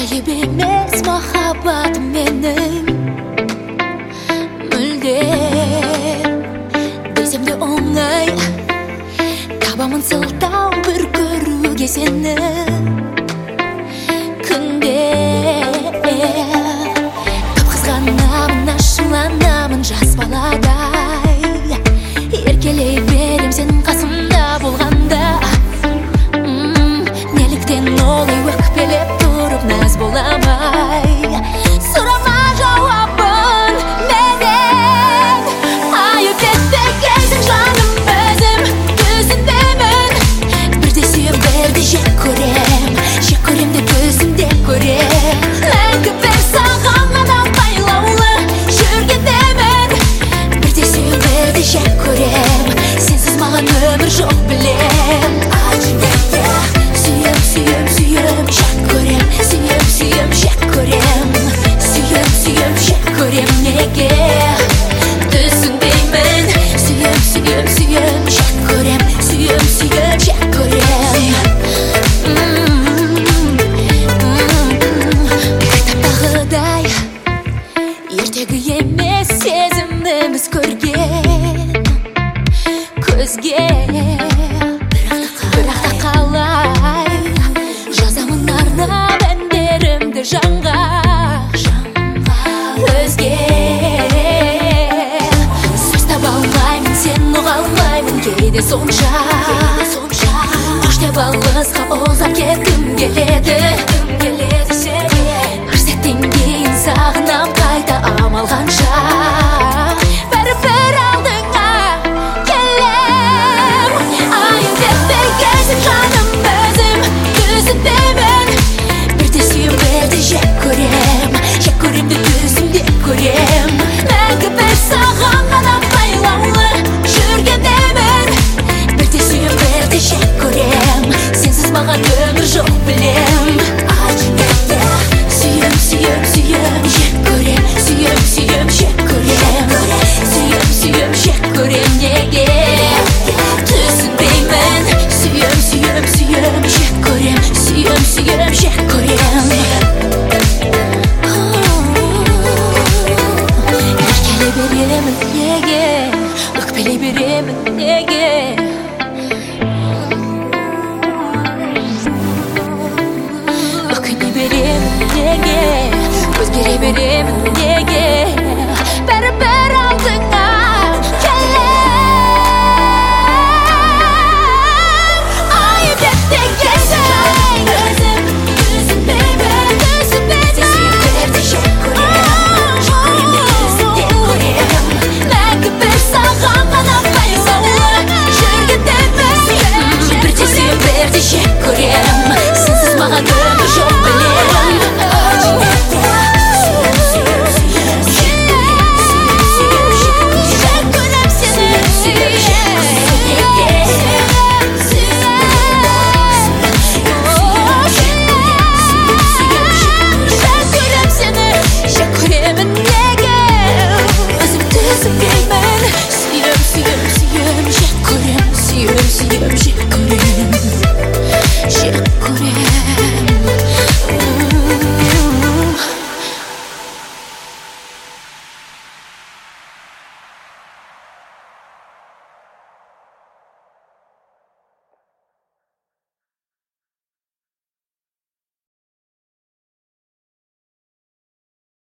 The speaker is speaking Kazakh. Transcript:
жайып емес махаббат менің. арманым сылтау бір көруге сені күнде қып қызғанамын ашуланамын жас баладай jour bleu сонша қоштеп алысқа ұзап кеткім келеді келеді сені бір кейін сағынам қайта амалғанша беремін неге. Өкіне беремін неге. Өзгере беремін неге.